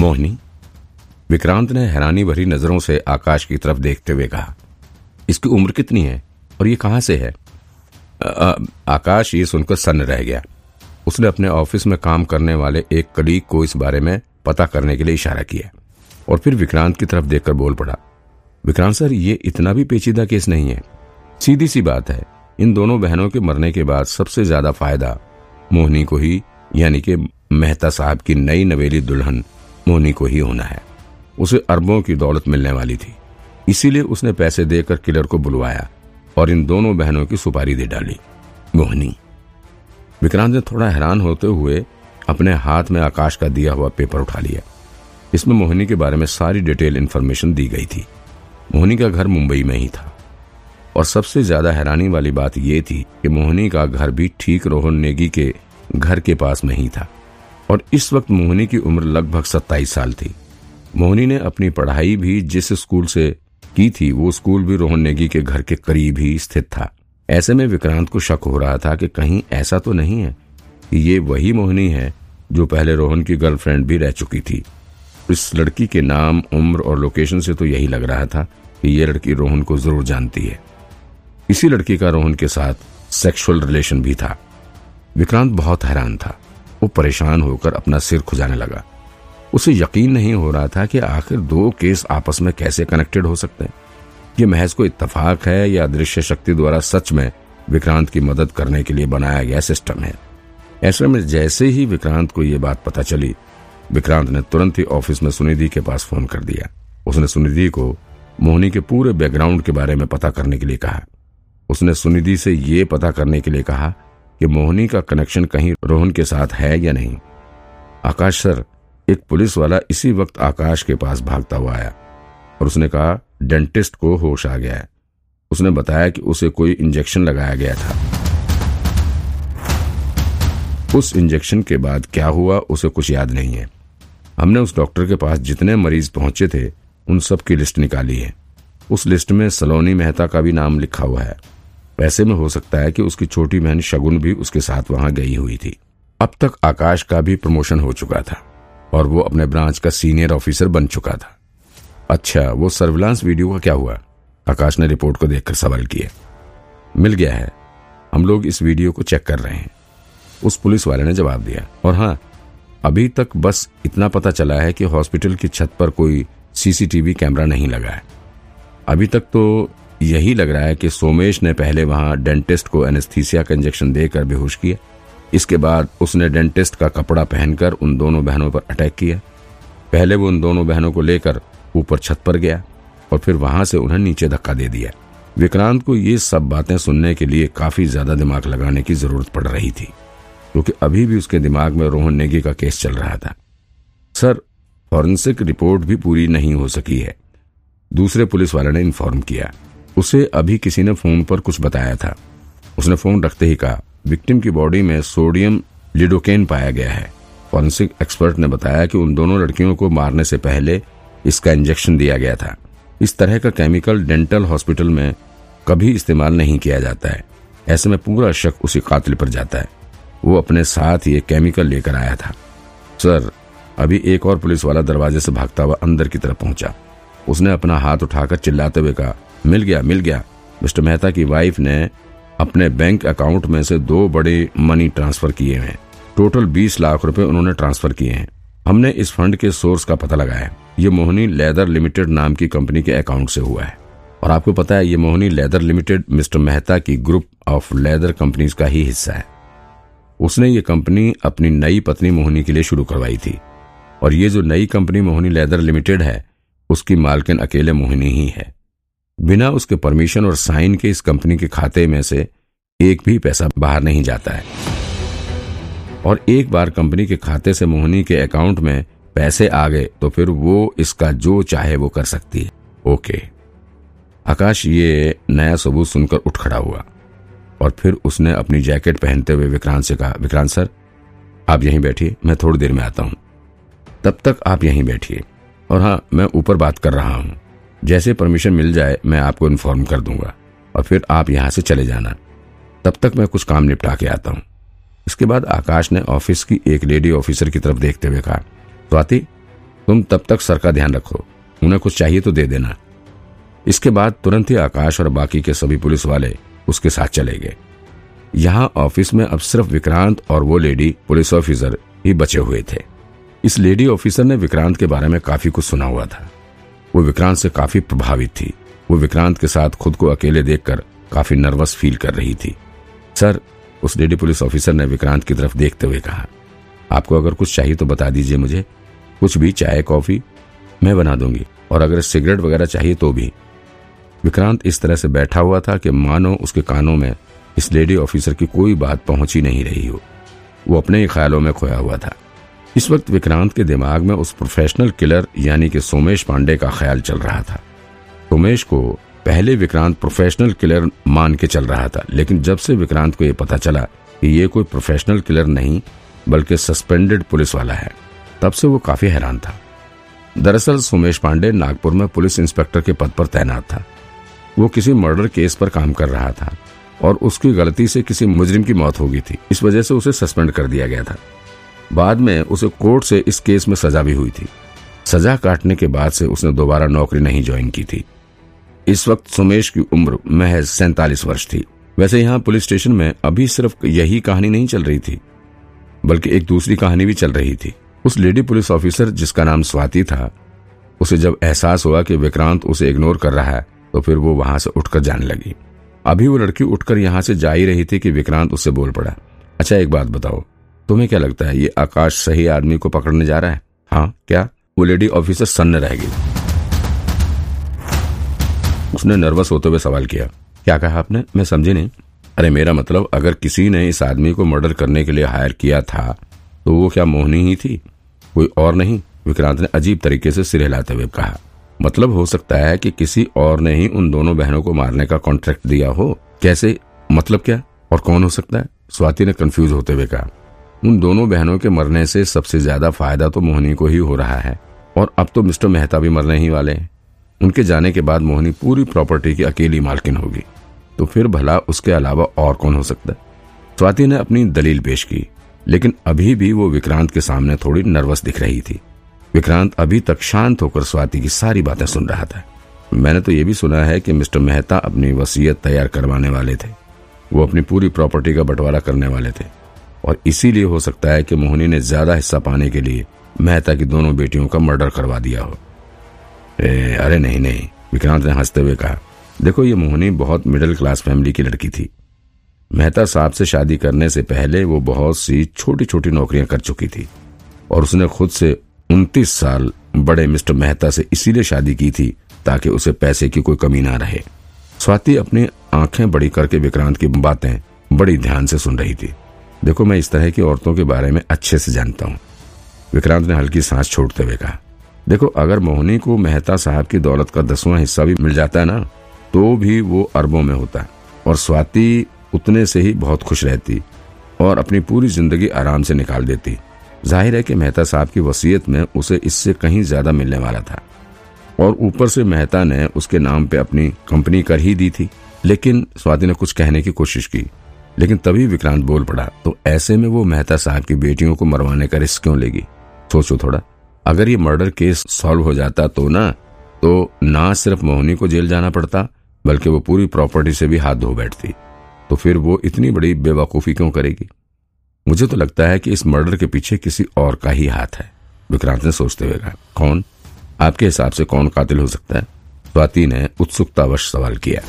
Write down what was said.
मोहिनी विक्रांत ने हैरानी भरी नज़रों से आकाश की तरफ़ देखते हुए कहा इसकी उम्र कितनी है और ये कहाँ से है? आ, आ, आकाश ये सुनकर सन्न रह गया। उसने अपने ऑफ़िस में काम करने वाले एक कलीग को इस बारे में पता करने के लिए इशारा किया और फिर विक्रांत की तरफ़ देखकर बोल पड़ा विक्रांत सर ये इतना भी पेचीदा केस नहीं है। सीधी सी बात है इन दोनों बहनों के मरने के बाद सबसे ज़्यादा फ़ायदा मोहनी को ही यानी कि मेहता साहब की नई नवेली दुल्हन मोहनी को ही होना है। उसे अरबों की दौलत मिलने वाली थी। इसीलिए उसने पैसे देकर किलर को बुलवाया और इन दोनों बहनों की सुपारी दे डाली। मोहनी, विक्रांत ने थोड़ा हैरान होते हुए अपने हाथ में आकाश का दिया हुआ पेपर उठा लिया। इसमें मोहिनी के बारे में सारी डिटेल इन्फॉर्मेशन दी गई थी। मोहनी का घर मुंबई में ही था। और सबसे ज़्यादा हैरानी वाली बात यह थी कि मोहिनी का घर भी ठीक रोहन नेगी के घर के पास में ही था। और इस वक्त मोहिनी की उम्र लगभग सत्ताईस साल थी। मोहनी ने अपनी पढ़ाई भी जिस स्कूल से की थी, वो स्कूल भी रोहन नेगी के घर के करीब ही स्थित था। ऐसे में विक्रांत को शक हो रहा था कि कहीं ऐसा तो नहीं है कि ये वही मोहिनी है जो पहले रोहन की गर्लफ्रेंड भी रह चुकी थी। इस लड़की के नाम, उम्र और लोकेशन से तो यही लग रहा था कि ये लड़की रोहन को ज़रूर जानती है। इसी लड़की का रोहन के साथ सेक्सुअल रिलेशन भी था। विक्रांत बहुत हैरान था। वो परेशान होकर अपना सिर खुजाने लगा। उसे यकीन नहीं हो रहा था कि आखिर दो केस आपस में कैसे कनेक्टेड हो सकते हैं। ये महज को इतफाक है या अदृश्य शक्ति द्वारा सच में विक्रांत की मदद करने के लिए बनाया गया सिस्टम है। ऐसे में जैसे ही विक्रांत को यह बात पता चली, विक्रांत ने तुरंत ही ऑफ़िस में सुनिधि के पास फ़ोन कर दिया। उसने सुनिधि को मोहनी के पूरे बैकग्राउंड के बारे में पता करने के लिए कहा। उसने सुनिधि से ये पता करने के लिए कहा कि मोहनी का कनेक्शन कहीं रोहन के साथ है या नहीं। आकाश सर, एक पुलिस वाला इसी वक्त आकाश के पास भागता हुआ आया और उसने कहा, डेंटिस्ट को होश आ गया है। उसने बताया कि उसे कोई इंजेक्शन लगाया गया था। उस इंजेक्शन के बाद क्या हुआ, उसे कुछ याद नहीं है। हमने उस डॉक्टर के पास जितने मरीज़ पहुँचे थे, उन सब की लिस्ट निकाली है। उस लिस्ट में सलोनी मेहता का भी नाम लिखा हुआ है। वैसे में हो सकता है कि उसकी छोटी बहन शगुन भी उसके साथ वहाँ गई हुई थी। अब तक आकाश का भी प्रमोशन हो चुका था और वो अपने ब्रांच का सीनियर ऑफिसर बन चुका था। अच्छा वो सर्विलांस वीडियो का क्या हुआ? आकाश ने रिपोर्ट को देखकर सवाल किया मिल गया है। हम लोग इस वीडियो को चेक कर रहे हैं। उस पुलिस वाले ने जवाब दिया। और हाँ अभी तक बस इतना पता चला है कि हॉस्पिटल की छत पर कोई सीसीटीवी कैमरा नहीं लगा है। अभी तक तो यही लग रहा है कि सोमेश ने पहले वहाँ डेंटिस्ट को एनेस्थीसिया का इंजेक्शन देकर बेहोश किया। इसके बाद उसने डेंटिस्ट का कपड़ा पहनकर उन दोनों बहनों पर अटैक किया। पहले वो उन दोनों बहनों को लेकर ऊपर छत पर गया और फिर वहाँ से उन्हें नीचे धक्का दे दिया। विक्रांत को ये सब बातें सुनने के लिए काफ़ी ज़्यादा दिमाग लगाने की ज़रूरत पड़ रही थी, क्योंकि अभी भी उसके दिमाग में रोहन नेगी का केस चल रहा था। सर, फॉरेंसिक रिपोर्ट भी पूरी नहीं हो सकी है। दूसरे पुलिस वाले ने इन्फॉर्म किया। उसे अभी किसी ने फ़ोन पर कुछ बताया था। उसने फ़ोन रखते ही कहा, विक्टिम की बॉडी में सोडियम लिडोकेन पाया गया है। फॉरेंसिक एक्सपर्ट ने बताया कि उन दोनों लड़कियों को मारने से पहले इसका इंजेक्शन दिया गया था। इस तरह का केमिकल डेंटल हॉस्पिटल में कभी इस्तेमाल नहीं किया जाता है। ऐसे में पूरा शक उसी कातिल पर जाता है। वो अपने साथ ये केमिकल लेकर आया था। सर, अभी एक और पुलिस वाला दरवाजे से भागता हुआ अंदर की तरफ़ पहुँचा। उसने अपना हाथ उठाकर चिल्लाते हुए कहा मिल गया मिल गया। मिस्टर मेहता की वाइफ ने अपने बैंक अकाउंट में से दो बड़े मनी ट्रांसफ़र किए हैं। टोटल बीस लाख रुपए उन्होंने ट्रांसफ़र किए हैं। हमने इस फंड के सोर्स का पता लगाया ये मोहनी लेदर लिमिटेड नाम की कंपनी के अकाउंट से हुआ है। और आपको पता है, ये Mohini leather limited mister Mehta की ग्रुप ऑफ़ लेदर कंपनीज़ का ही हिस्सा है। उसने ये कंपनी अपनी नई पत्नी मोहनी के लिए शुरू करवाई थी। और ये जो नई कंपनी मोहनी लेदर लिमिटेड है, उसकी मालकिन अकेले मोहिनी ही है। बिना उसके परमिशन और साइन के इस कंपनी के खाते में से एक भी पैसा बाहर नहीं जाता है। और एक बार कंपनी के खाते से मोहनी के अकाउंट में पैसे आ गए तो फिर वो इसका जो चाहे वो कर सकती है। ओके। आकाश, ये नया सबूत सुनकर उठ खड़ा हुआ और फिर उसने अपनी जैकेट पहनते हुए विक्रांत से कहा, विक्रांत सर, आप यहीं बैठिए, मैं थोड़ी देर में आता हूँ। तब तक आप यहीं बैठिए। और हाँ मैं ऊपर बात कर रहा हूँ। जैसे परमिशन मिल जाए, मैं आपको इन्फॉर्म कर दूँगा। और फिर आप यहाँ से चले जाना। तब तक मैं कुछ काम निपटा के आता हूँ। इसके बाद आकाश ने ऑफ़िस की एक लेडी ऑफिसर की तरफ़ देखते हुए कहा, स्वाति, तुम तब तक सर का ध्यान रखो। उन्हें कुछ चाहिए तो दे देना। इसके बाद तुरंत ही आकाश और बाकी के सभी पुलिस वाले उसके साथ चले गए। यहाँ ऑफ़िस में अब सिर्फ़ विक्रांत और वो लेडी पुलिस ऑफिसर ही बचे हुए थे। इस लेडी ऑफिसर ने विक्रांत के बारे में काफ़ी कुछ सुना हुआ था। वो विक्रांत से काफ़ी प्रभावित थी। वो विक्रांत के साथ खुद को अकेले देखकर काफ़ी नर्वस फील कर रही थी। सर, उस लेडी पुलिस ऑफिसर ने विक्रांत की तरफ़ देखते हुए कहा, आपको अगर कुछ चाहिए तो बता दीजिए मुझे। कुछ भी, चाय, कॉफ़ी, मैं बना दूँगी। और अगर सिगरेट वगैरह चाहिए तो भी। विक्रांत इस तरह से बैठा हुआ था कि मानो उसके कानों में इस लेडी ऑफिसर की कोई बात पहुँच नहीं रही हो। वो अपने ही ख्यालों में खोया हुआ था। इस वक्त विक्रांत के दिमाग में उस प्रोफेशनल किलर यानी कि सोमेश पांडे का ख्याल चल रहा था। सोमेश को पहले विक्रांत प्रोफेशनल किलर मान के चल रहा था, लेकिन जब से विक्रांत को यह पता चला कि ये कोई प्रोफेशनल किलर नहीं, बल्कि सस्पेंडेड पुलिस वाला है, तब से वो काफ़ी हैरान था। दरअसल सोमेश पांडे नागपुर में पुलिस इंस्पेक्टर के पद पर तैनात था। वो किसी मर्डर केस पर काम कर रहा था, और उसकी गलती से किसी मुजरिम की मौत हो गई थी। इस वजह से उसे सस्पेंड कर दिया गया था। बाद में उसे कोर्ट से इस केस में सजा भी हुई थी। सजा काटने के बाद से उसने दोबारा नौकरी नहीं ज्वाइन की थी। इस वक्त सुमेश की उम्र महज सैतालीस वर्ष थी। वैसे यहाँ पुलिस स्टेशन में अभी सिर्फ़ यही कहानी नहीं चल रही थी, बल्कि एक दूसरी कहानी भी चल रही थी। उस लेडी पुलिस ऑफिसर जिसका नाम स्वाति था, उसे जब एहसास हुआ कि विक्रांत उसे इग्नोर कर रहा है तो फिर वो वहाँ से उठकर जाने लगी। अभी वो लड़की उठकर यहाँ से जा ही रही थी कि विक्रांत उससे बोल पड़ा अच्छा एक बात बताओ तुम्हें क्या लगता है, ये आकाश सही आदमी को पकड़ने जा रहा है? हाँ क्या? वो लेडी ऑफिसर सन्न रह गई उसने नर्वस होते हुए सवाल किया, क्या कहा आपने? मैं समझी नहीं। अरे, मेरा मतलब अगर किसी ने इस आदमी को मर्डर करने के लिए हायर किया था तो वो क्या मोहनी ही थी? कोई और नहीं? विक्रांत ने अजीब तरीके से सिर हिलाते हुए कहा मतलब हो सकता है कि किसी और ने ही उन दोनों बहनों को मारने का कॉन्ट्रैक्ट दिया हो। कैसे? मतलब क्या? और कौन हो सकता है? स्वाति ने कंफ्यूज होते हुए कहा उन दोनों बहनों के मरने से सबसे ज़्यादा फ़ायदा तो मोहनी को ही हो रहा है। और अब तो मिस्टर मेहता भी मरने ही वाले हैं। उनके जाने के बाद मोहनी पूरी प्रॉपर्टी की अकेली मालकिन होगी। तो फिर भला उसके अलावा और कौन हो सकता है? स्वाति ने अपनी दलील पेश की, लेकिन अभी भी वो विक्रांत के सामने थोड़ी नर्वस दिख रही थी। विक्रांत अभी तक शांत होकर स्वाति की सारी बातें सुन रहा था। मैंने तो ये भी सुना है कि मिस्टर मेहता अपनी वसीयत तैयार करवाने वाले थे। वो अपनी पूरी प्रॉपर्टी का बंटवारा करने वाले थे। और इसीलिए हो सकता है कि मोहनी ने ज़्यादा हिस्सा पाने के लिए मेहता की दोनों बेटियों का मर्डर करवा दिया हो। ए, अरे नहीं नहीं विक्रांत ने हँसते हुए कहा देखो ये मोहनी बहुत मिडिल क्लास फैमिली की लड़की थी। मेहता साहब से शादी करने से पहले वो बहुत सी छोटी छोटी नौकरियाँ कर चुकी थी और उसने खुद से उनतीस साल बड़े मिस्टर मेहता से इसीलिए शादी की थी ताकि उसे पैसे की कोई कमी ना रहे। स्वाति अपनी आँखें बड़ी करके विक्रांत की बातें बड़ी ध्यान से सुन रही थी। देखो, मैं इस तरह की औरतों के बारे में अच्छे से जानता हूँ। विक्रांत ने हल्की सांस छोड़ते हुए कहा, देखो, अगर मोहनी को मेहता साहब की दौलत का दसवां हिस्सा भी मिल जाता ना तो भी वो अरबों में होता और स्वाति उतने से ही बहुत खुश रहती और अपनी पूरी ज़िंदगी आराम से निकाल देती। ज़ाहिर है कि मेहता साहब की वसीयत में उसे इससे कहीं ज़्यादा मिलने वाला था। और ऊपर से मेहता ने उसके नाम पे अपनी कंपनी कर ही दी थी। लेकिन स्वाति ने कुछ कहने की कोशिश की। लेकिन तभी विक्रांत बोल पड़ा तो ऐसे में वो मेहता साहब की बेटियों को मरवाने का रिस्क क्यों लेगी? सोचो थोड़ा। अगर ये मर्डर केस सॉल्व हो जाता तो ना तो ना सिर्फ़ मोहनी को जेल जाना पड़ता, बल्कि वो पूरी प्रॉपर्टी से भी हाथ धो बैठती। तो फिर वो इतनी बड़ी बेवकूफ़ी क्यों करेगी? मुझे तो लगता है कि इस मर्डर के पीछे किसी और का ही हाथ है। विक्रांत ने सोचते हुए कहा, कौन? आपके हिसाब से कौन कातिल हो सकता है? स्वाति ने उत्सुकतावश सवाल किया।